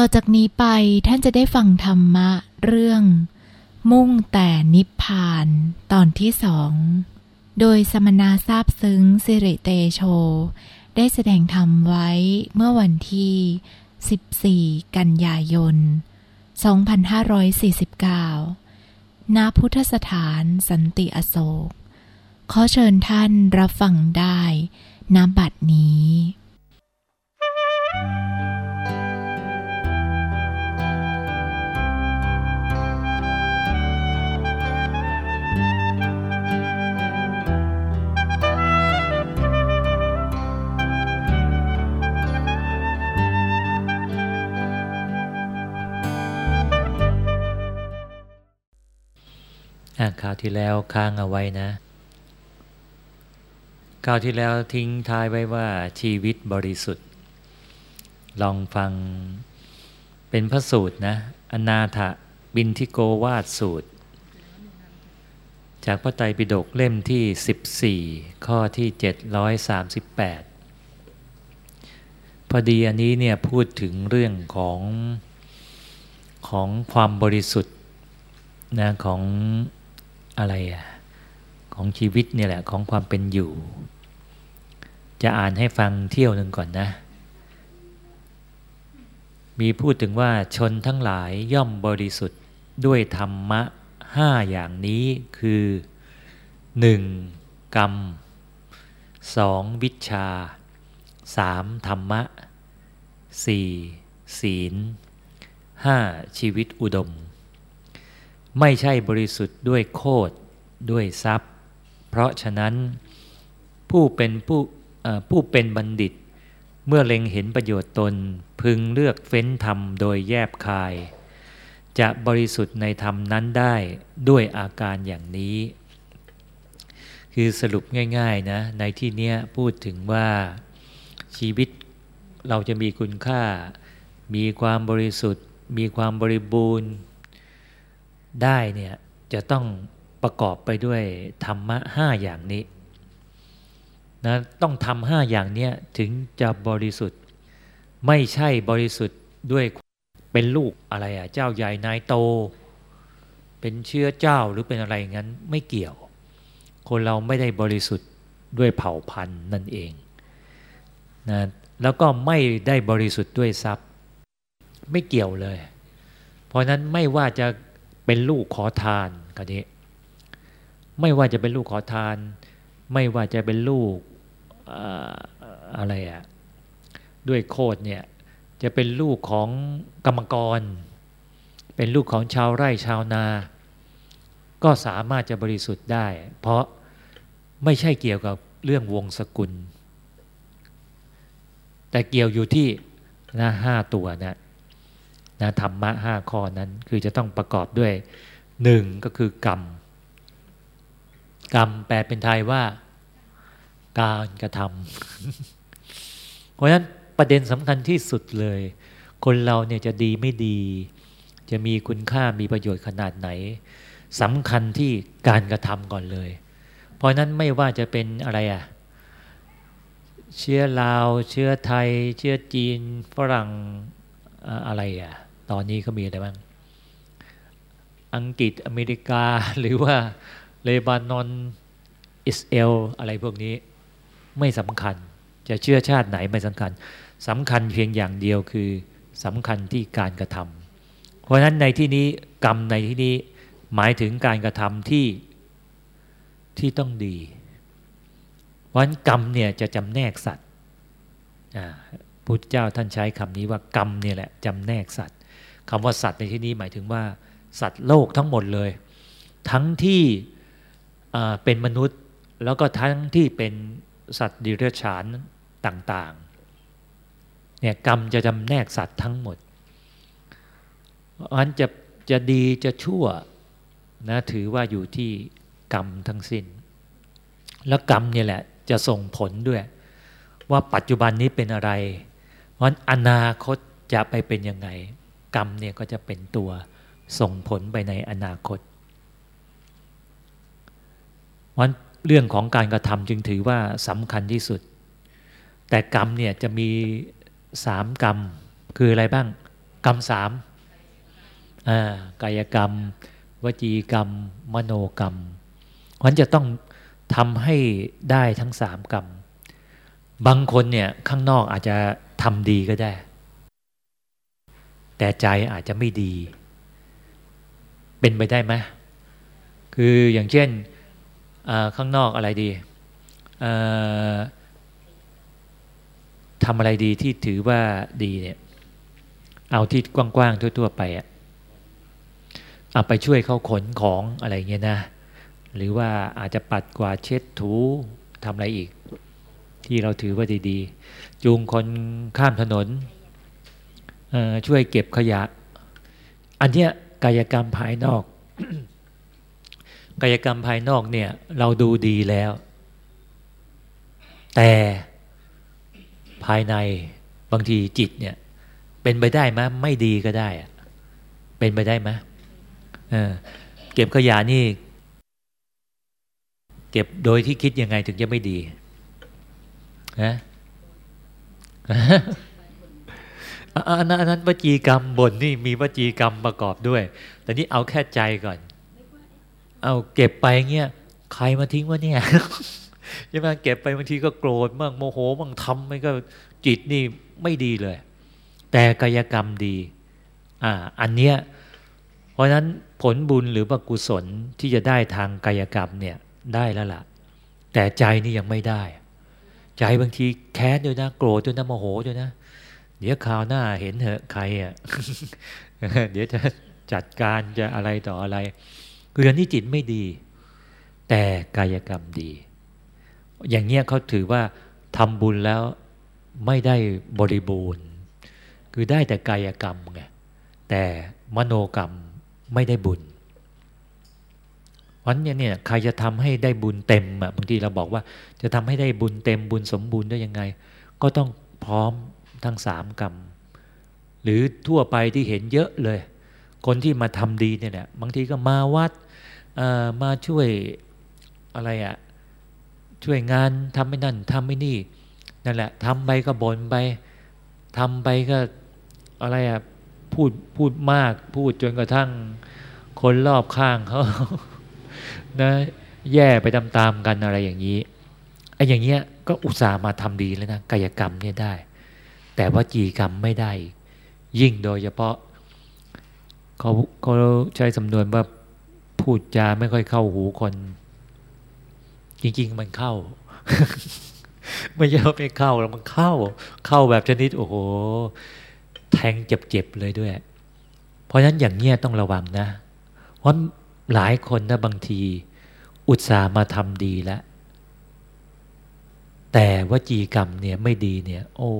ต่อจากนี้ไปท่านจะได้ฟังธรรมะเรื่อง มุ่งแต่นิพพานตอนที่สอง โดยสมณาทราบซึ้งสิริเตโช ได้แสดงธรรมไว้เมื่อวันที่ 14 กันยายน 2549 ณ พุทธสถานสันติอโศก ขอเชิญท่านรับฟังได้ณบัดนี้ คราวที่แล้วค้างเอาไว้นะคราวที่แล้วทิ้งท้ายไว้ว่าชีวิตบริสุทธิ์ ลองฟังเป็นพระสูตรนะ อนาถบินทิโกวาดสูตร จากพระไตรปิฎกเล่มที่ 14 ข้อที่ 738 พอดีอันนี้เนี่ยพูดถึงเรื่องของของความบริสุทธิ์นะของ อะไรอะของชีวิตเนี่ยแหละของความเป็นอยู่ จะอ่านให้ฟังเที่ยวหนึ่งก่อนนะ มีพูดถึงว่าชนทั้งหลายย่อมบริสุทธิ์ด้วยธรรมะห้าอย่างนี้คือ 1. กรรม 2. วิชา 3. ธรรมะ 4. ศีล 5. ชีวิตอุดม ไม่ใช่บริสุทธิ์ด้วยโคดด้วยทรัพย์ เพราะฉะนั้นผู้เป็นผู้ผู้เป็นบัณฑิต เมื่อเล็งเห็นประโยชน์ตนพึงเลือกเฟ้นธรรมโดยแยบคาย จะบริสุทธิ์ในธรรมนั้นได้ด้วยอาการอย่างนี้ คือสรุปง่ายๆนะในที่นี้พูดถึงว่าชีวิตเราจะมีคุณค่า มีความบริสุทธิ์ มีความบริบูรณ์ ได้เนี่ยจะต้องประกอบไปด้วยธรรมะห้าอย่างนี้นะต้องทำห้าอย่างเนี้ยถึงจะบริสุทธิ์ ไม่ใช่บริสุทธิ์ด้วยเป็นลูกอะไรอะเจ้าใหญ่นายโต เป็นเชื้อเจ้าหรือเป็นอะไรงั้นไม่เกี่ยว คนเราไม่ได้บริสุทธิ์ด้วยเผ่าพันธุ์นั่นเองนะแล้วก็ไม่ได้บริสุทธิ์ด้วยทรัพย์ ไม่เกี่ยวเลย เพราะนั้นไม่ว่าจะ เป็นลูกขอทานก็นี้ไม่ว่าจะเป็นลูกขอทาน ไม่ว่าจะเป็นลูกอะไรอะด้วยโคดเนี่ยจะเป็นลูกของกรรมกร เป็นลูกของชาวไร่ชาวนา ก็สามารถจะบริสุทธิ์ได้ เพราะไม่ใช่เกี่ยวกับเรื่องวงศกุล แต่เกี่ยวอยู่ที่นะห้าตัวนะ นะธรรมะห้าข้อนั้นคือจะต้องประกอบด้วยหนึ่งก็คือกรรม กรรมแปลเป็นไทยว่า การกระทำเพราะฉะนั้นประเด็นสำคัญที่สุดเลย คนเราเนี่ยจะดีไม่ดี จะมีคุณค่ามีประโยชน์ขนาดไหนสำคัญที่การกระทำก่อนเลย เพราะนั้นไม่ว่าจะเป็นอะไรอะเชื้อลาว เชื้อไทย เชื้อจีนฝรั่งอะไรอะ ตอนนี้เขามีอะไรบ้าง อังกฤษอเมริกาหรือว่าเลบานอนอิสเอลอะไรพวกนี้ไม่สำคัญ จะเชื่อชาติไหนไม่สำคัญสำคัญเพียงอย่างเดียวคือสำคัญที่การกระทำเพราะนั้นในที่นี้กรรมในที่นี้หมายถึงการกระทำที่ที่ต้องดี เพราะฉะนั้นกรรมเนี่ยจะจำแนกสัตว์พุทธเจ้าท่านใช้คำนี้ว่ากรรมเนี่ยแหละจำแนกสัตว์ คำว่าสัตว์ในที่นี้หมายถึงว่า สัตว์โลกทั้งหมดเลย ทั้งที่เป็นมนุษย์ แล้วก็ทั้งที่เป็นสัตว์ดิเรกชันต่างๆเนี่ยกรรมจะจำแนกสัตว์ทั้งหมดอันจะจะดีจะชั่วนะถือว่าอยู่ที่กรรมทั้งสิน้น แล้วกรรมเนี่ยแหละจะส่งผลด้วย ว่าปัจจุบันนี้เป็นอะไร เพราะอนาคตจะไปเป็นยังไง กรรมเนี่ยก็จะเป็นตัวส่งผลไปในอนาคตวันเรื่องของการกระทำจึงถือว่าสำคัญที่สุด แต่กรรมเนี่ยจะมีสามกรรมคืออะไรบ้าง กรรมสามกายกรรม วจีกรรม มโนกรรมมันจะต้องทำให้ได้ทั้งสามกรรม บางคนเนี่ยข้างนอกอาจจะทำดีก็ได้ แต่ใจอาจจะไม่ดี เป็นไปได้ไหมคืออย่างเช่นข้างนอกอะไรดีทำอะไรดีที่ถือว่าดีเนี่ยเอาที่กว้างๆทั่ว ๆ ไปอะเอาไปช่วยเขาขนของอะไรเงี้ยนะ หรือว่าอาจจะปัดกวาดเช็ดถูทำอะไรอีก ที่เราถือว่าดีๆ จูงคนข้ามถนน ช่วยเก็บขยะ อันเนี้ยกายกรรมภายนอก กายกรรมภายนอกเนี่ยเราดูดีแล้ว แต่ภายในบางทีจิตเนี่ย เป็นไปได้ไหมไม่ดีก็ได้อะเป็นไปได้ไหมเเก็บขยะนี่ เก็บโดยที่คิดยังไงถึงจะไม่ดีนะ อันนั้นอันนั้นวจีกรรมบนนี่มีวจีกรรมประกอบด้วย แต่นี้เอาแค่ใจก่อน เอาเก็บไปเงี้ยใครมาทิ้งวะเนี่ยใช่ไหมเก็บไปบางทีก็โกรธบ้างโมโหบ้างทำไม่ก็จิตนี่ไม่ดีเลย แต่กายกรรมดีอ่าอันเนี้ยเพราะนั้นผลบุญหรือบุกุศลที่จะได้ทางกายกรรมเนี่ยได้แล้วล่ะ แต่ใจนี่ยังไม่ได้ ใจบางทีแค้นด้วยนะ โกรธด้วยนะโมโหด้วยนะ เดี๋ยวคราวหน้าเห็นเหอะใครอะเดี๋ยวจะจัดการจะอะไรต่ออะไรคืออันนี้จิตไม่ดี แต่กายกรรมดี อย่างเงี้ยเขาถือว่าทำบุญแล้วไม่ได้บริบูรณ์ คือได้แต่กายกรรมไงแต่มโนกรรมไม่ได้บุญวันนี้เนี่ยใครจะทำให้ได้บุญเต็มอะบางทีเราบอกว่าจะทำให้ได้บุญเต็มบุญสมบูรณ์ได้ยังไง ก็ต้องพร้อม ทั้งสามกรรม หรือทั่วไปที่เห็นเยอะเลย คนที่มาทำดีเนี่ยแหละบางทีก็มาวัดมาช่วยอะไรอะ่ะช่วยงานทำไม่นั่นทำไม่นี่นั่นแหละทำไปก็บ่นไปทำไปก็อะไรอะพูดพูดมากพูดจนกระทั่งคนรอบข้างเขานะแย่ไปตามๆกันอะไรอย่างนี้ไอ้อย่างเงี้ยก็อุตส่าห์มาทำดีแล้วนะกายกรรมเนี่ยได้ แต่ว่าจีกรรมไม่ได้ ยิ่งโดยเฉพาะเขาเขาใช้สำนวนว่าพูดจาไม่ค่อยเข้าหูคน จริง ๆ มันเข้า ไม่ใช่ว่าไม่เข้าแล้วมันเข้า เข้าแบบชนิด โอ้โห แทงเจ็บๆเลยด้วย เพราะฉะนั้นอย่างเงี้ยต้องระวังนะ เพราะหลายคนนะบางที อุตส่าห์มาทำดีแล้วแต่วจีกรรมเนี่ยไม่ดีเนี่ย โอ้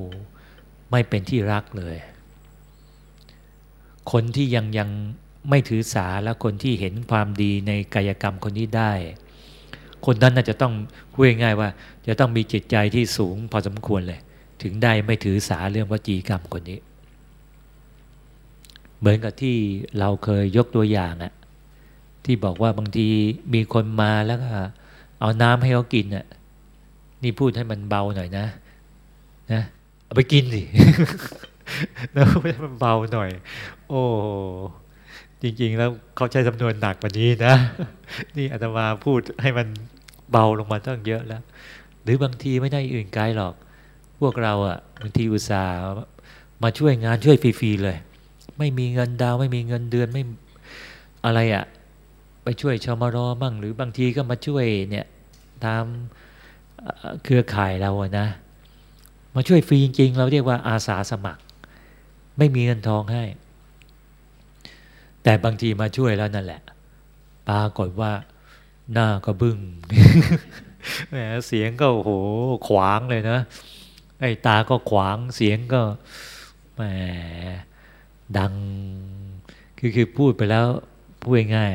ไม่เป็นที่รักเลย คนที่ยังยังไม่ถือสาและคนที่เห็นความดีในกายกรรมคนนี้ได้ คนนั้นน่าจะต้องพูดง่ายว่า จะต้องมีจิตใจที่สูงพอสมควรเลย ถึงได้ไม่ถือสาเรื่องวจีกรรมคนนี้ เหมือนกับที่เราเคยยกตัวอย่างอะที่บอกว่าบางทีมีคนมาแล้วก็เอาน้ำให้เขากินอะนี่พูดให้มันเบาหน่อยนะนะ เอาไปกินสิแล้วให้มันเบาหน่อย โอ้จริง ๆ แล้วเขาใช้จำนวนหนักกว่านี้นะ นี่อาตมาพูดให้มันเบาลงมาตั้งเยอะแล้ว หรือบางทีไม่ได้อื่นไกลหรอก พวกเราอะ่ะบางทีอุตส่าห์มาช่วยงานช่วยฟรีๆเลย ไม่มีเงินดาวไม่มีเงินเดือนไม่อะไรอะ่ะไปช่วยชมรอมั่ง หรือบางทีก็มาช่วยเนี่ยตามเครือข่ายเราอะนะ มาช่วยฟรีจริง ๆ เราเรียกว่าอาสาสมัคร ไม่มีเงินทองให้ แต่บางทีมาช่วยแล้วนั่นแหละ ปรากฏว่าหน้าก็บึง้งแหมเสียงก็โหขวางเลยนะไอ้ตาก็ขวางเสียงก็แหมดัง คือคือพูดไปแล้วพูดง่าย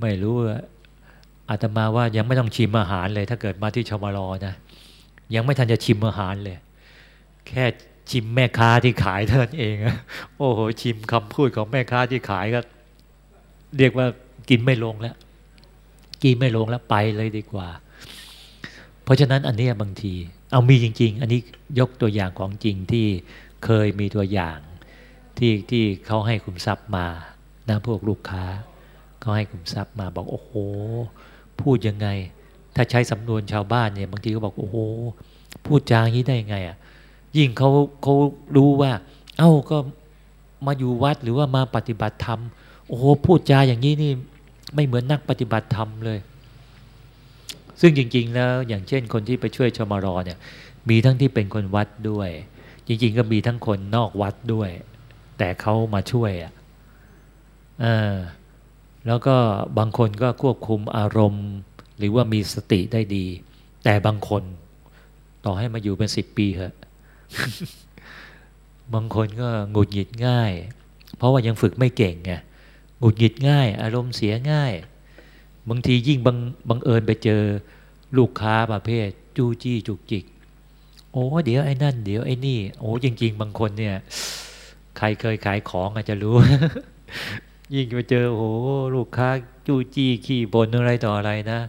ไม่รู้อาตมาว่ายังไม่ต้องชิมอาหารเลย ถ้าเกิดมาที่ชมรอนะ ยังไม่ทันจะชิมอาหารเลย แค่ชิมแม่ค้าที่ขายเท่านั้นเองโอ้โหชิมคำพูดของแม่ค้าที่ขายก็ เรียกว่ากินไม่ลงแล้ว กินไม่ลงแล้วไปเลยดีกว่า เพราะฉะนั้นอันนี้บางที เอามีจริง ๆ อันนี้ยกตัวอย่างของจริงที่เคยมีตัวอย่างที่ที่เขาให้คุมทรัพย์มานะพวกลูกค้าเขาให้คุมทรัพย์มาบอกโอ้โห พูดยังไง ถ้าใช้สำนวนชาวบ้านเนี่ยบางทีก็บอกโอ้โหพูดจาอย่างนี้ได้ยังไงอะยิ่งเขาเขารู้ว่า เอ้าก็มาอยู่วัดหรือว่ามาปฏิบัติธรรมโอ้โหพูดจาอย่างนี้นี่ไม่เหมือนนักปฏิบัติธรรมเลย ซึ่งจริง ๆ แล้วอย่างเช่นคนที่ไปช่วยชมรอเนี่ย มีทั้งที่เป็นคนวัดด้วย จริง ๆ ก็มีทั้งคนนอกวัดด้วย แต่เขามาช่วยอะแล้วก็บางคนก็ควบคุมอารมณ์ หรือว่ามีสติได้ดี แต่บางคนต่อให้มาอยู่เป็นสิบปีเหอะบางคนก็หงุดหงิดง่าย เพราะว่ายังฝึกไม่เก่งไงหงุดหงิดง่าย อารมณ์เสียง่าย บางทียิ่งบังบังเอิญไปเจอลูกค้าประเภท จู้จี้จุกจิก โอ้เดี๋ยวไอ้นั่น เดี๋ยวไอ้นี่ โอ้จริง ๆ บางคนเนี่ย ใครเคยขายของอาจจะรู้ ยิ่งไปเจอโอ้ลูกค้าจู้จี้ขี้บ่นอะไรต่ออะไรนะ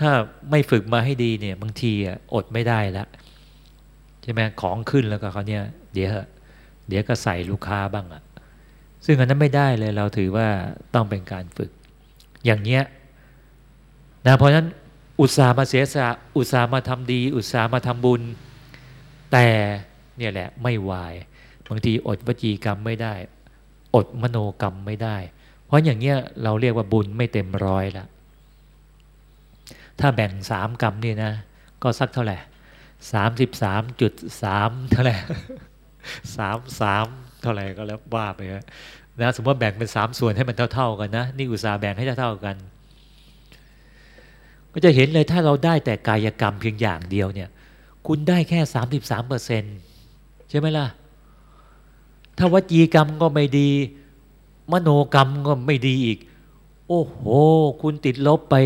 ถ้าไม่ฝึกมาให้ดีเนี่ย บางทีอดไม่ได้ละใช่ไหมของขึ้นแล้วก็เขาเนี่ยเดี๋ยวเดี๋ยวก็ใส่ลูกค้าบ้างอะซึ่งอันนั้นไม่ได้เลยเราถือว่าต้องเป็นการฝึก อย่างเนี้ยนะเพราะฉะนั้นอุตส่าห์มาเสียสละอุตส่าห์มาทำดี อุตส่าห์มาทำบุญ แต่เนี่ยแหละไม่วาย บางทีอดวจีกรรมไม่ได้ อดมโนกรรมไม่ได้ เพราะอย่างเนี้ยเราเรียกว่าบุญไม่เต็มร้อยละ ถ้าแบ่งสามกรรมนี่นะ ก็สักเท่าไหร่สามสิบสามจุดสามเท่าไหร่สามสามเท่าไหร่ก็แล้วว่าไปนะสมมติว่าแบ่งเป็นสามส่วนให้มันเท่า ๆกันนะนี่อุตสาห์แบ่งให้เท่าๆกัน ก็จะเห็นเลยถ้าเราได้แต่กายกรรมเพียงอย่างเดียวเนี่ย คุณได้แค่สามสิบสามเปอร์เซ็นใช่ไหมล่ะ ถ้าวจีกรรมก็ไม่ดี มโนกรรมก็ไม่ดีอีก โอ้โห คุณติดลบไป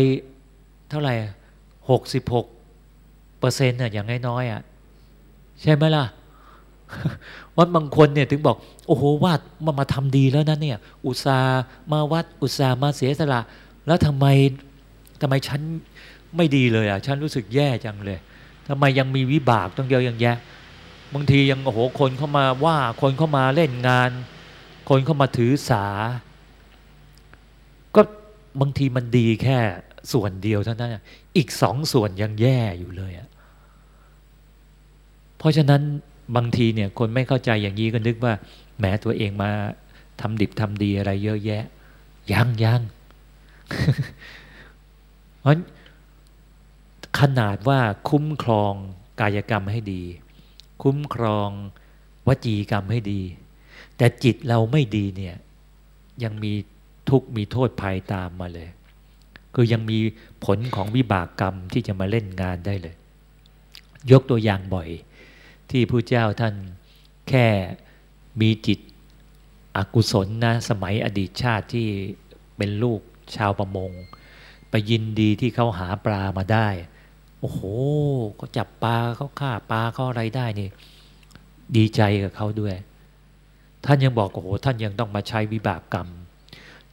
เท่าไหร่หกสิบหกเปอร์เซ็นต์อะอย่างน้อยๆอะใช่ไหมล่ะวัดบางคนเนี่ยถึงบอก โอ้โหวาดมามาทำดีแล้วนะเนี่ย อุตสามาวัดอุตสามาเสียสละ แล้วทำไมทำไมฉันไม่ดีเลยอะฉันรู้สึกแย่จังเลยทำไมยังมีวิบากต้องเยอะยังแยะบางทียังโอ้โหคนเข้ามาว่าคนเข้ามาเล่นงาน คนเข้ามาถือสา ก็บางทีมันดีแค่ ส่วนเดียวเท่านั้นอีกสองส่วนยังแย่อยู่เลยอะเพราะฉะนั้นบางทีเนี่ยคนไม่เข้าใจอย่างนี้ก็นึกว่าแหมตัวเองมาทำดิบทำดีอะไรเยอะแยะ ยังยังเพราะขนาดว่าคุ้มครองกายกรรมให้ดี คุ้มครองวจีกรรมให้ดี แต่จิตเราไม่ดีเนี่ยยังมีทุกมีโทษภัยตามมาเลย คือยังมีผลของวิบากกรรมที่จะมาเล่นงานได้เลย ยกตัวอย่างบ่อย ที่พระเจ้าท่านแค่มีจิตอกุศลนะสมัยอดีตชาติที่เป็นลูกชาวประมง ไปยินดีที่เขาหาปลามาได้ โอ้โหเขาจับปลาเขาฆ่าปลาเขาอะไรได้นี่ ดีใจกับเขาด้วย ท่านยังบอกโอ้โหท่านยังต้องมาใช้วิบากกรรม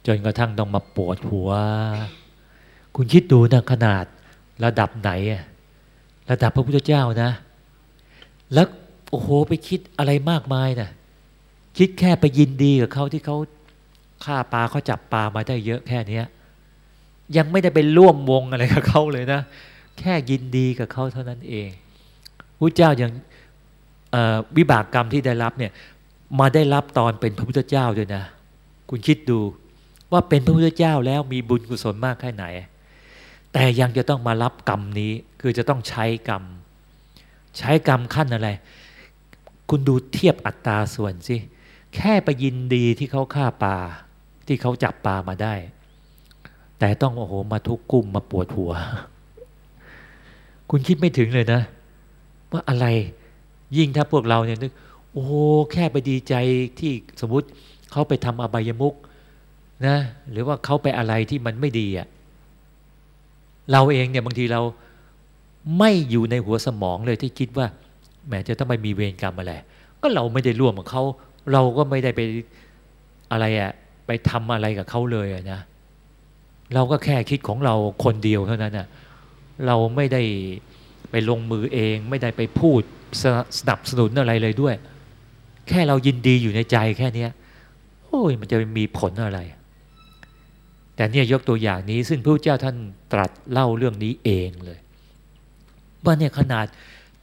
จนกระทั่งต้องมาปวดหัว คุณคิดดูนะขนาดระดับไหน ระดับพระพุทธเจ้านะ แล้วโอ้โหไปคิดอะไรมากมายนะคิดแค่ไปยินดีกับเขาที่เขาฆ่าปลาเขาจับปลามาได้เยอะแค่เนี้ยยังไม่ได้ไปร่วมวงอะไรกับเขาเลยนะ แค่ยินดีกับเขาเท่านั้นเองพระเจ้ายังวิบากกรรมที่ได้รับเนี่ยมาได้รับตอนเป็นพระพุทธเจ้าด้วยนะ คุณคิดดูว่าเป็นพระพุทธเจ้าแล้วมีบุญกุศลมากแค่ไหน แต่ยังจะต้องมารับกรรมนี้คือจะต้องใช้กรรม ใช้กรรมขั้นอะไร คุณดูเทียบอัตราส่วนสิแค่ไปยินดีที่เขาฆ่าปลาที่เขาจับปลามาได้ แต่ต้องโอ้โหมาทุกข์กุ้มมาปวดหัว คุณคิดไม่ถึงเลยนะ ว่าอะไรยิ่งถ้าพวกเราเนี่ยนึกโอ้แค่ไปดีใจที่สมมติเขาไปทำอบายมุกนะหรือว่าเขาไปอะไรที่มันไม่ดีอะ่ะ เราเองเนี่ยบางทีเราไม่อยู่ในหัวสมองเลยที่คิดว่าแหมจะต้องไปมีเวรกรรมอะไรก็เราไม่ได้ร่วมกับเขาเราก็ไม่ได้ไปอะไรอะไปทำอะไรกับเขาเลยนะเราก็แค่คิดของเราคนเดียวเท่านั้นนะเราไม่ได้ไปลงมือเอง ไม่ได้ไปพูดสนับสนุนอะไรเลยด้วย แค่เรายินดีอยู่ในใจแค่นี้โอ้ยมันจะมีผลอะไร แต่เนี่ยยกตัวอย่างนี้ซึ่งพระเจ้าท่านตรัสเล่าเรื่องนี้เองเลยว่าเนี่ยขนาด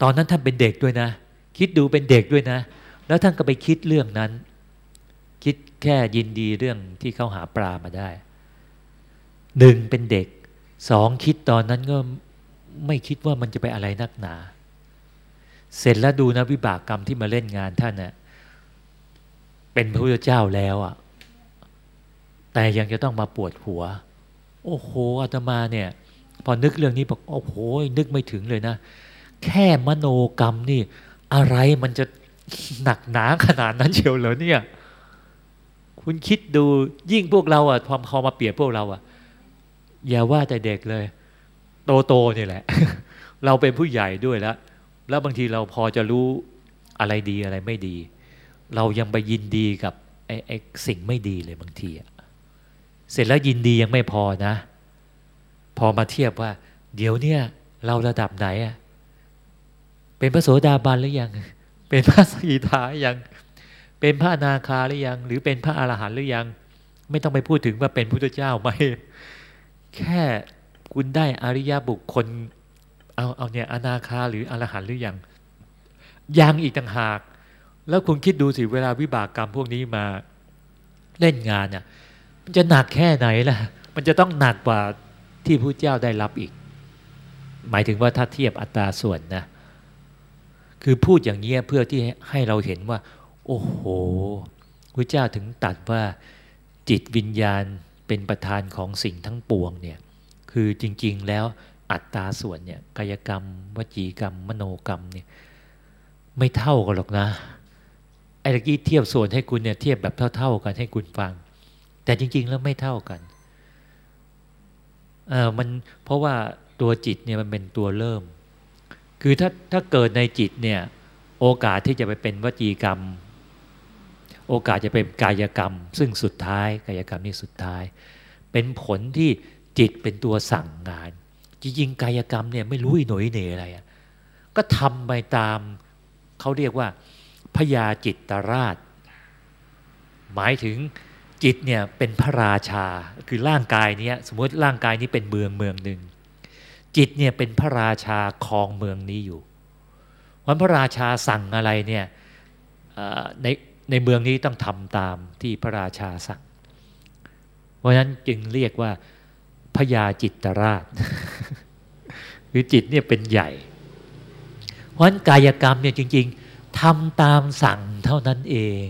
ตอนนั้นท่านเป็นเด็กด้วยนะ คิดดูเป็นเด็กด้วยนะ แล้วท่านก็ไปคิดเรื่องนั้น คิดแค่ยินดีเรื่องที่เขาหาปลามาได้หนึ่งเป็นเด็กสองคิดตอนนั้นก็ไม่คิดว่ามันจะไปอะไรนักหนา เสร็จแล้วดูนะวิบากกรรมที่มาเล่นงานท่านเนะ่ยเป็นพระพุทธเจ้าแล้วอะ่ะ แต่ยังจะต้องมาปวดหัว โอ้โหอาตมาเนี่ย พอนึกเรื่องนี้บอกโอ้โหนึกไม่ถึงเลยนะ แค่มโนกรรมนี่ อะไรมันจะหนักหนาขนาดนั้นเชียวเหรอเนี่ย คุณคิดดูยิ่งพวกเราอะพอพอมาเปรียบพวกเราอะ อย่าว่าแต่เด็กเลย โตโตนี่แหละ เราเป็นผู้ใหญ่ด้วยแล้ว แล้วบางทีเราพอจะรู้อะไรดีอะไรไม่ดี เรายังไปยินดีกับไอ้ไอ้สิ่งไม่ดีเลยบางทีอะ เสร็จแล้วยินดียังไม่พอนะ พอมาเทียบว่า เดี๋ยวเนี่ย เราระดับไหนอะเป็นพระโสดาบันหรือยัง เป็นพระสกิทาหรือยัง เป็นพระนาคาหรือยัง หรือเป็นพระอรหันต์หรือยัง ไม่ต้องไปพูดถึงว่าเป็นพุทธเจ้าไหมแค่คุณได้อริยบุคคล เอาเอาเนี่ยอนาคาหรืออรหันหรือยังยังอีกต่างหาก แล้วคุณคิดดูสิเวลาวิบากกรรมพวกนี้มาเล่นงานเนี่ย จะหนักแค่ไหนล่ะ มันจะต้องหนักกว่าที่พระเจ้าได้รับอีก หมายถึงว่าถ้าเทียบอัตราส่วนนะ คือพูดอย่างนี้เพื่อที่ให้เราเห็นว่า โอ้โหพระเจ้าถึงตัดว่าจิตวิญญาณเป็นประธานของสิ่งทั้งปวงเนี่ย คือจริง ๆ แล้วอัตตาส่วนเนี่ยกายกรรม วจีกรรม มโนกรรมเนี่ยไม่เท่ากันหรอกนะไอ้ตะกี้เทียบส่วนให้คุณเนี่ยเทียบแบบเท่า ๆกันให้คุณฟัง แต่จริง ๆ แล้วไม่เท่ากันเออมันเพราะว่าตัวจิตเนี่ยมันเป็นตัวเริ่ม คือถ้าถ้าเกิดในจิตเนี่ยโอกาสที่จะไปเป็นวจีกรรม โอกาสจะเป็นกายกรรม ซึ่งสุดท้ายกายกรรมนี่สุดท้าย เป็นผลที่จิตเป็นตัวสั่งงาน จริงๆกายกรรมเนี่ยไม่รู้หน่อยเหนอะไรอะก็ทำไปตามเขาเรียกว่าพยาจิตตราช หมายถึง จิตเนี่ยเป็นพระราชาคือร่างกายนี้สมมติร่างกายนี้เป็นเมืองเมืองหนึ่งจิตเนี่ยเป็นพระราชาครองเมืองนี้อยู่วันพระราชาสั่งอะไรเนี่ยในในเมืองนี้ต้องทำตามที่พระราชาสั่ง เพราะฉะนั้นจึงเรียกว่าพญาจิตตราชคือจิตเนี่ยเป็นใหญ่ เพราะฉะนั้นกายกรรมเนี่ยจริง ๆทำตามสั่งเท่านั้นเอง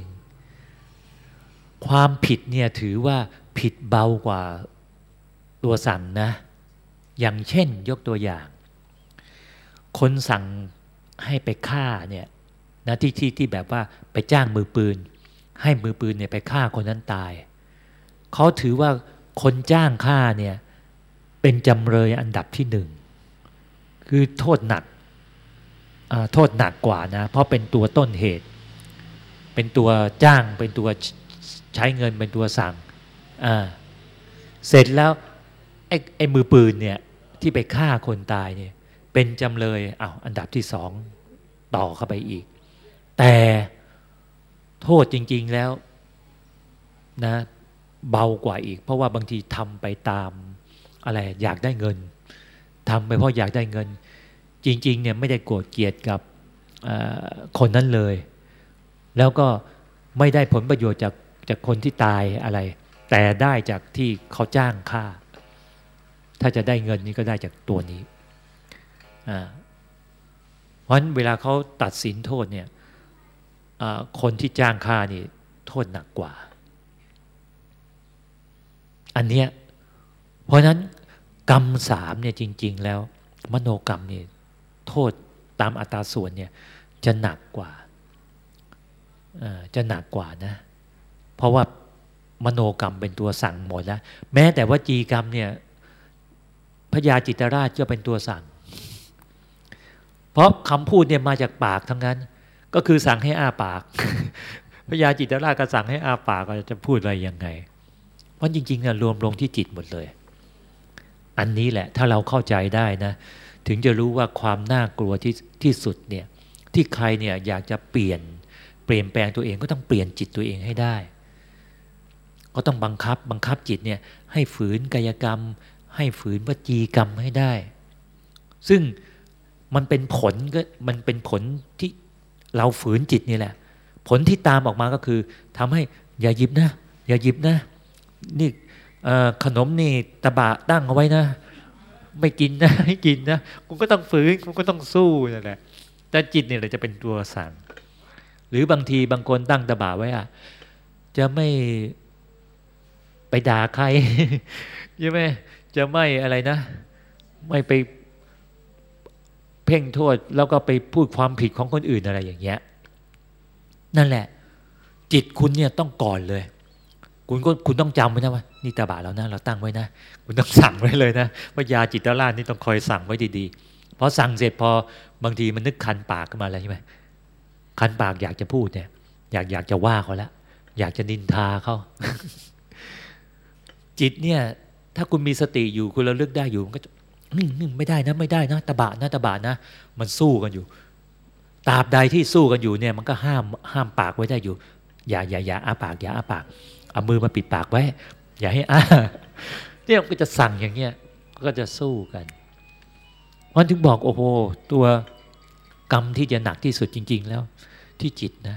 ความผิดเนี่ยถือว่าผิดเบากว่าตัวสั่งนะ อย่างเช่นยกตัวอย่าง คนสั่งให้ไปฆ่าเนี่ยนะที่ที่ที่แบบว่าไปจ้างมือปืน ให้มือปืนเนี่ยไปฆ่าคนนั้นตาย เขาถือว่าคนจ้างฆ่าเนี่ยเป็นจำเลยอันดับที่หนึ่งคือโทษหนักโทษหนักกว่านะ เพราะเป็นตัวต้นเหตุ เป็นตัวจ้างเป็นตัว ใช้เงินเป็นตัวสั่งเสร็จแล้วไอ้ไอ้มือปืนเนี่ยที่ไปฆ่าคนตายเนี่ยเป็นจำเลยอา้าวอันดับที่สองต่อเข้าไปอีก แต่โทษจริง ๆแล้วนะเบากว่าอีก เพราะว่าบางทีทำไปตามอะไรอยากได้เงินทำไปเพราะอยากได้เงิน จริงๆเนี่ยไม่ได้โกรธเกลียดกับคนนั้นเลย แล้วก็ไม่ได้ผลประโยชน์จาก จากคนที่ตายอะไร แต่ได้จากที่เขาจ้างค่า ถ้าจะได้เงินนี่ก็ได้จากตัวนี้เพราะฉะนั้นเวลาเขาตัดสินโทษเนี่ยคนที่จ้างฆ่านี่โทษหนักกว่า อันเนี้ยเพราะนั้นกรรมสามเนี่ยจริง ๆ แล้ว มโนกรรมเนี่ยโทษตามอัตราส่วนเนี่ยจะหนักกว่าจะหนักกว่านะ เพราะว่ามโนกรรมเป็นตัวสั่งหมดแล้ว แม้แต่ว่าจีกรรมเนี่ยพญาจิตราชก็เป็นตัวสั่ง เพราะคำพูดเนี่ยมาจากปากทั้งนั้น ก็คือสั่งให้อ้าปากพญาจิตราชก็สั่งให้อ้าปากก็จะพูดอะไรยังไง เพราะจริงๆเนี่ยรวมลงที่จิตหมดเลย อันนี้แหละถ้าเราเข้าใจได้นะ ถึงจะรู้ว่าความน่ากลัวที่ที่สุดเนี่ยที่ใครเนี่ยอยากจะเปลี่ยนเปลี่ยนแปลงตัวเองก็ต้องเปลี่ยนจิตตัวเองให้ได้ ก็ต้องบังคับบังคับจิตเนี่ยให้ฝืนกายกรรม ให้ฝืนวจีกรรมให้ได้ ซึ่งมันเป็นผลก็มันเป็นผลที่เราฝืนจิตนี่แหละ ผลที่ตามออกมาก็คือทำให้อย่าหยิบนะ อย่าหยิบนะ นี่ขนมนี่ตะบะตั้งเอาไว้นะ ไม่กินนะให้กินนะคุณก็ต้องฝืนคุณก็ต้องสู้นั่นแหละแต่จิตเนี่ยจะเป็นตัวสั่งหรือบางทีบางคนตั้งตะบะไว้อะจะไม่ ไปด่าใครใช่ไหมจะไม่อะไรนะ ไม่ไปเพ่งโทษแล้วก็ไปพูดความผิดของคนอื่นอะไรอย่างเงี้ยนั่นแหละ จิตคุณเนี่ยต้องก่อนเลย คุณก็คุณต้องจำไว้นะว่านี่ตาบาเรานะเราตั้งไว้นะ คุณต้องสั่งไว้เลยนะว่ายาจิตราชนี่ต้องคอยสั่งไว้ดีๆเพอสั่งเสร็จพอบางทีมันนึกคันปากขึ้นมาอะไรใช่ไหมคันปากอยากจะพูดเนี่ย อยากอยากจะว่าเขาล้วอยากจะนินทาเขา จิตเนี่ยถ้าคุณมีสติอยู่คุณระลึกได้อยู่มันก็นิ่งไม่ได้นะไม่ได้นะตะบะนะตะบะนะ มันสู้กันอยู่ตราบใดที่สู้กันอยู่เนี่ยมันก็ห้ามห้ามปากไว้ได้อยู่ อย่าอย่าอย่าอ้าปากอย่าอ้าปากเอามือมาปิดปากไว้ อย่าให้อ้าเนี่ยมันก็จะสั่งอย่างเงี้ยก็จะสู้กันมันถึงบอกโอ้โหตัวกรรมที่จะหนักที่สุดจริง ๆ แล้ว ที่จิตนะ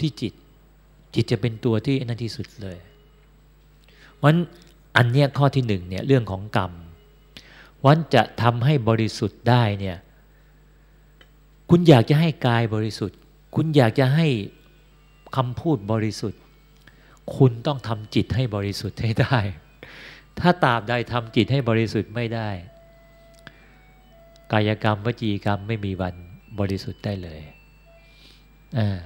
ที่จิต จิตจะเป็นตัวที่นั่นที่สุดเลย วันอันเนี้ยข้อที่หนึ่งเนี่ยเรื่องของกรรมวันจะทำให้บริสุทธิ์ได้เนี่ยคุณอยากจะให้กายบริสุทธิ์ คุณอยากจะให้คำพูดบริสุทธิ์ คุณต้องทำจิตให้บริสุทธิ์ให้ได้ ถ้าตราบใดทำจิตให้บริสุทธิ์ไม่ได้ กายกรรมวจีกรรมไม่มีวันบริสุทธิ์ได้เลยอ่า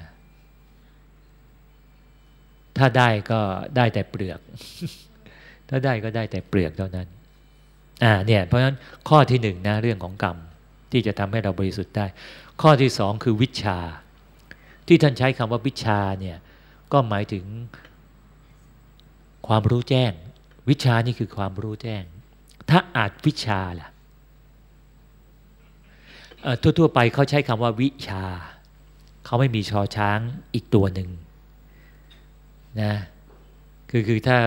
ถ้าได้ก็ได้แต่เปลือก ถ้าได้ก็ได้แต่เปลือกเท่านั้นอ่าเนี่ยเพราะฉะนั้นข้อที่หนึ่งนะเรื่องของกรรมที่จะทำให้เราบริสุทธิ์ได้ ข้อที่สองคือวิชา ที่ท่านใช้คำว่าวิชาเนี่ยก็หมายถึงความรู้แจ้ง วิชานี่คือความรู้แจ้ง ถ้าอาจวิชาล่ะทั่วๆไปเขาใช้คำว่าวิชา เขาไม่มีชอช้างอีกตัวหนึ่ง นะคือคือถ้า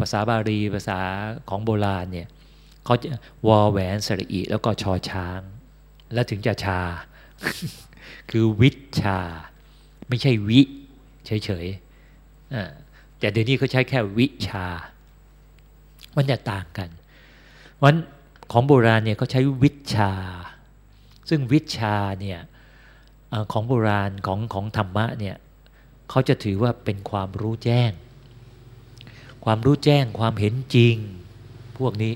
ภาษาบาลีภาษาของโบราณเนี่ยเขาจะวอแหวนสระอีแล้วก็ชอช้าง แล้วถึงจะชา คือวิชา ไม่ใช่วิเฉยๆแต่เดี๋ยวนี้เขาใช้แค่วิชา มันจะต่างกันวันของโบราณเนี่ยเขาใช้วิชา ซึ่งวิชาเนี่ยของโบราณของของธรรมะเนี่ย เขาจะถือว่าเป็นความรู้แจ้ง ความรู้แจ้งความเห็นจริง พวกนี้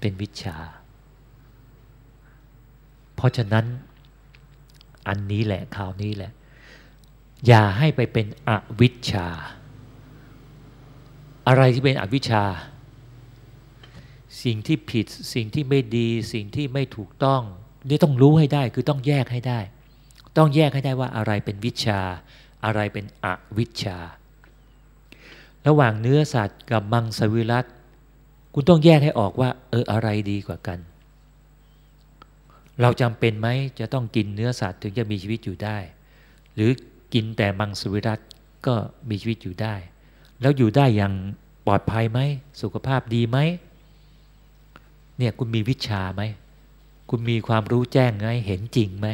เป็นวิชา เพราะฉะนั้นอันนี้แหละข่าวนี้แหละ อย่าให้ไปเป็นอวิชชา อะไรที่เป็นอวิชชา สิ่งที่ผิดสิ่งที่ไม่ดี สิ่งที่ไม่ถูกต้องนี่ต้องรู้ให้ได้คือต้องแยกให้ได้ ต้องแยกให้ได้ว่าอะไรเป็นวิชา อะไรเป็นอวิชา ระหว่างเนื้อสัตว์กับมังสวิรัตคุณต้องแยกให้ออกว่า เอออะไรดีกว่ากัน เราจำเป็นไหมจะต้องกินเนื้อสัตว์ถึงจะมีชีวิตอยู่ได้ หรือกินแต่มังสวิรัตก็มีชีวิตอยู่ได้ แล้วอยู่ได้อย่างปลอดภัยไหม สุขภาพดีไหมเนี่ยคุณมีวิชาไหม คุณมีความรู้แจ้งไงเห็นจริงไหม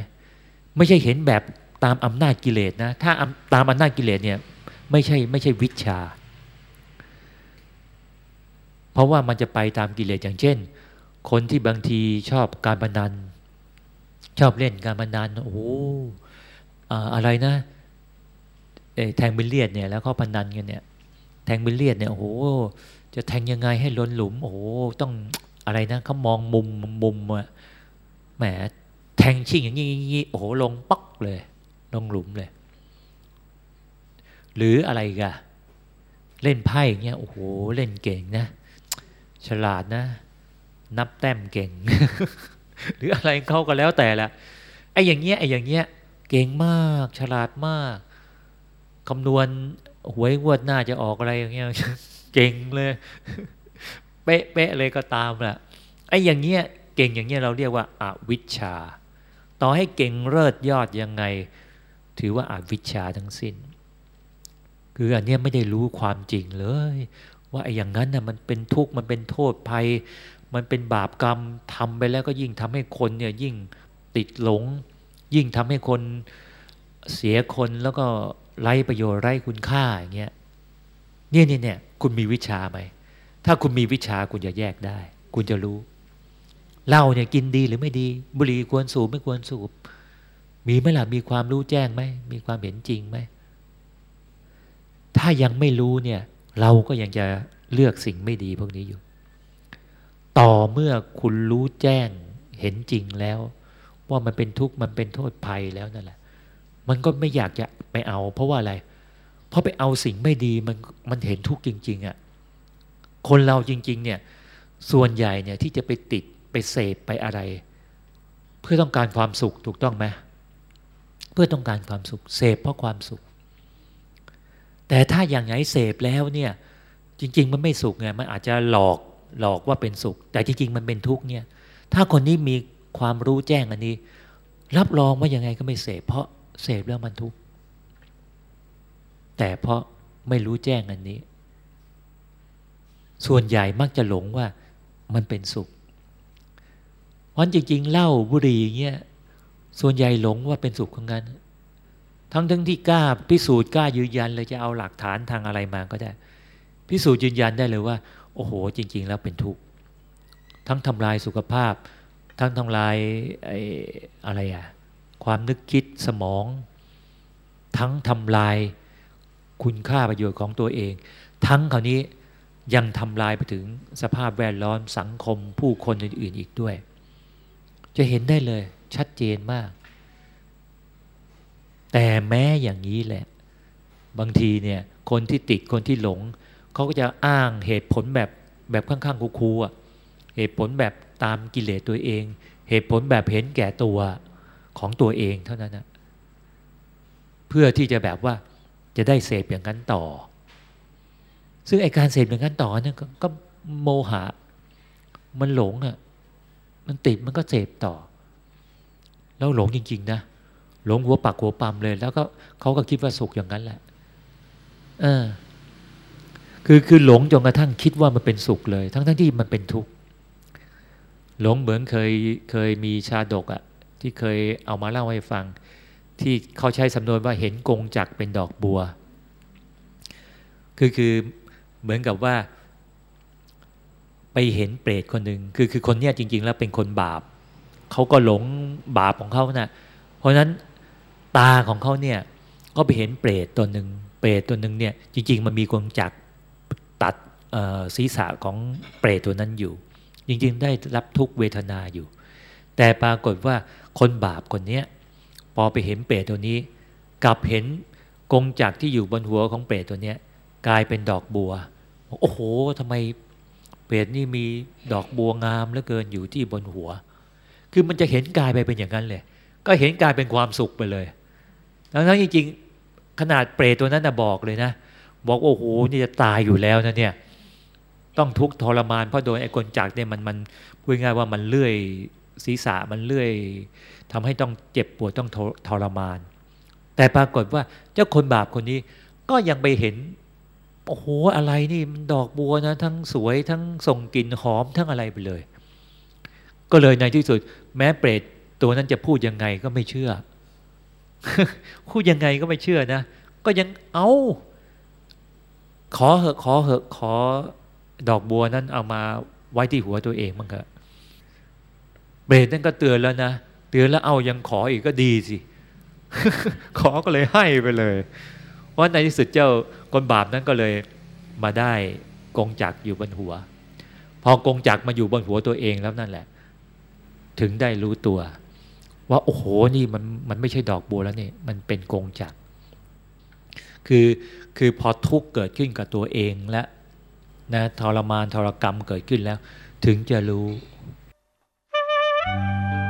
ไม่ใช่เห็นแบบตามอำนาจกิเลสนะถ้าตามอำนาจกิเลสเนี่ยไม่ใช่ไม่ใช่วิชา เพราะว่ามันจะไปตามกิเลสอย่างเช่น คนที่บางทีชอบการพนัน ชอบเล่นการพนันโอ้อะไรนะแทงบิลเลียดเนี่ยแล้วเขาพนันกันเนี่ยแทงบิลเลียดเนี่ยโอ้โหจะแทงยังไงให้ลงหลุม โอ้โหต้องอะไรนะเขามองมุมมุมอะแหม แทงชิ่งอย่างนี้โอ้โหลงปักเลย ลงหลุมเลย หรืออะไรกันเล่นไพ่เงี้ยโอ้โหเล่นเก่งนะ ฉลาดนะ นับแต้มเก่ง หรืออะไรเขาก็แล้วแต่ละไอ้อย่างเงี้ยไอ้อย่างเงี้ยเก่งมาก ฉลาดมากคำนวณหวยงวดหน้าจะออกอะไรอย่างเงี้ยเก่งเลยเป๊ะเป๊ะเลยก็ตามแหละไอ้อย่างเงี้ยเก่งอย่างเงี้ยเราเรียกว่าอาวิชชา ต่อให้เก่งเลิศยอดยังไง ถือว่าอาวิชชาทั้งสิ้น คืออันนี้ไม่ได้รู้ความจริงเลย ว่าไอ้อย่างนั้นน่ะมันเป็นทุกข์มันเป็นโทษภัย มันเป็นบาปกรรมทำไปแล้วก็ยิ่งทำให้คนเนี่ยยิ่งติดหลง ยิ่งทำให้คนเสียคนแล้วก็ไร้ประโยชน์ไร้คุณค่าอย่างเงี้ยเนี่ยเนี่ยเนี่ยคุณมีวิชาไหมถ้าคุณมีวิชาคุณจะแยกได้ คุณจะรู้ เหล้าเนี่ยกินดีหรือไม่ดี บุหรี่ควรสูบไม่ควรสูบ มีไหมล่ะมีความรู้แจ้งไหมมีความเห็นจริงไหมถ้ายังไม่รู้เนี่ย เราก็ยังจะเลือกสิ่งไม่ดีพวกนี้อยู่ ต่อเมื่อคุณรู้แจ้งเห็นจริงแล้ว ว่ามันเป็นทุกข์มันเป็นโทษภัยแล้วนั่นแหละ มันก็ไม่อยากจะไปเอา เพราะว่าอะไร เพราะไปเอาสิ่งไม่ดีมันมันเห็นทุกข์จริง ๆอะ่ะคนเราจริง ๆ เนี่ย ส่วนใหญ่เนี่ยที่จะไปติด ไปเสพไปอะไร เพื่อต้องการความสุขถูกต้องไหมเพื่อต้องการความสุข เสพเพราะความสุข แต่ถ้าอย่างไงเสพแล้วเนี่ยจริง ๆ มันไม่สุขไงมันอาจจะหลอกหลอกว่าเป็นสุข แต่จริง ๆ มันเป็นทุกข์เนี่ย ถ้าคนนี้มีความรู้แจ้งอันนี้ รับรองว่ายังไงก็ไม่เสพเพราะเสพแล้วมันทุกข์แต่เพราะไม่รู้แจ้งอันนี้ ส่วนใหญ่มักจะหลงว่ามันเป็นสุข เพราะจริง ๆเหล้าบุหรี่อย่างเงี้ยส่วนใหญ่หลงว่าเป็นสุขของนั้นทั้งทั้งที่กล้าพิสูจน์กล้ายืนยันเลยจะเอาหลักฐานทางอะไรมาก็ได้ พิสูจน์ยืนยันได้เลยว่า โอ้โห จริง ๆ แล้วเป็นทุกข์ทั้งทำลายสุขภาพ ทั้งทำลายไอ้อะไรอะความนึกคิดสมอง ทั้งทำลายคุณค่าประโยชน์ของตัวเอง ทั้งคราวนี้ยังทำลายไปถึงสภาพแวดล้อมสังคมผู้คนอื่นๆอีกด้วย จะเห็นได้เลย ชัดเจนมาก แต่แม้อย่างนี้แหละ บางทีเนี่ย คนที่ติดคนที่หลง เขาก็จะอ้างเหตุผลแบบแบบข้างๆคูๆอะเหตุผลแบบตามกิเลสตัวเอง เหตุผลแบบเห็นแก่ตัวของตัวเองเท่านั้นนะเพื่อที่จะแบบว่าจะได้เสพอย่างนั้นต่อ ซึ่งไอการเสพอย่างนั้นต่อเนี่ยก็โมหะ มันหลงอะ มันติดมันก็เสพต่อ แล้วหลงจริง ๆ นะหลงหัวปักหัวปั๊มเลย แล้วก็เขาก็คิดว่าสุขอย่างนั้นแหละ เออ คือคือหลงจนกระทั่งคิดว่ามันเป็นสุขเลย ทั้งทั้งที่มันเป็นทุกข์หลงเหมือนเคยเคยมีชาดกอะ่ะที่เคยเอามาเล่าให้ฟัง ที่เขาใช้สำนวนว่าเห็นกงจักเป็นดอกบัว คือคือเหมือนกับว่า ไปเห็นเปรตคนหนึ่งคือคือคนเนี้ยจริง ๆ แล้วเป็นคนบาปเขาก็หลงบาปของเขานะ่ะเพราะฉะนั้นตาของเขาเนี่ยก็ไปเห็นเปรตตัวหนึ่งเปรตตัวหนึ่งเนี่ยจริง ๆ มันมีกงจักตัดศีรษะของเปรตตัวนั้นอยู่ จริง ๆ ได้รับทุกเวทนาอยู่ แต่ปรากฏว่าคนบาปคนเนี้ยพอไปเห็นเปรตตัวนี้กลับเห็นกงจักที่อยู่บนหัวของเปรตตัวเนี้ยกลายเป็นดอกบัว โอ้โหทำไม รตนี่มีดอกบัวงามเหลือเกินอยู่ที่บนหัว คือมันจะเห็นกายไปเป็นอย่างนั้นเลย ก็เห็นกายเป็นความสุขไปเลยทั้งนั้นจริงๆขนาดเปรตตัวนั้นนะบอกเลยนะ บอกโอ้โหนี่จะตายอยู่แล้วนะเนี่ยต้องทุกข์ทรมานเพราะโดนไอ้กลจักเนี่ยมันมันพูดง่ายว่ามันเลื่อยศีรษะมันเลื่อยทำให้ต้องเจ็บปวดต้องทรมาน แต่ปรากฏว่าเจ้าคนบาปคนนี้ก็ยังไปเห็น โอ้โหอะไรนี่มันดอกบัวนะทั้งสวยทั้งส่งกลิ่นหอมทั้งอะไรไปเลย ก็เลยในที่สุด แม้เปรตตัวนั้นจะพูดยังไงก็ไม่เชื่อพูดยังไงก็ไม่เชื่อนะก็ยังเอาขอเหอะขอเหอะขอดอกบัวนั้นเอามาไว้ที่หัวตัวเองมั้งครับเบรตนั่นก็เตือนแล้วนะ เตือนแล้วเอายังขออีกก็ดีสิ ขอก็เลยให้ไปเลย เพราะในที่สุดเจ้าคนบาปนั้นก็เลยมาได้กงจักอยู่บนหัว พอกงจักมาอยู่บนหัวตัวเองแล้วนั่นแหละ ถึงได้รู้ตัว ว่าโอ้โหนี่มันมันไม่ใช่ดอกบัวแล้วนี่มันเป็นกงจักคือคือพอทุกข์เกิดขึ้นกับตัวเองและนะทรมานทรกรรมเกิดขึ้นแล้ว ถึงจะรู้ thank you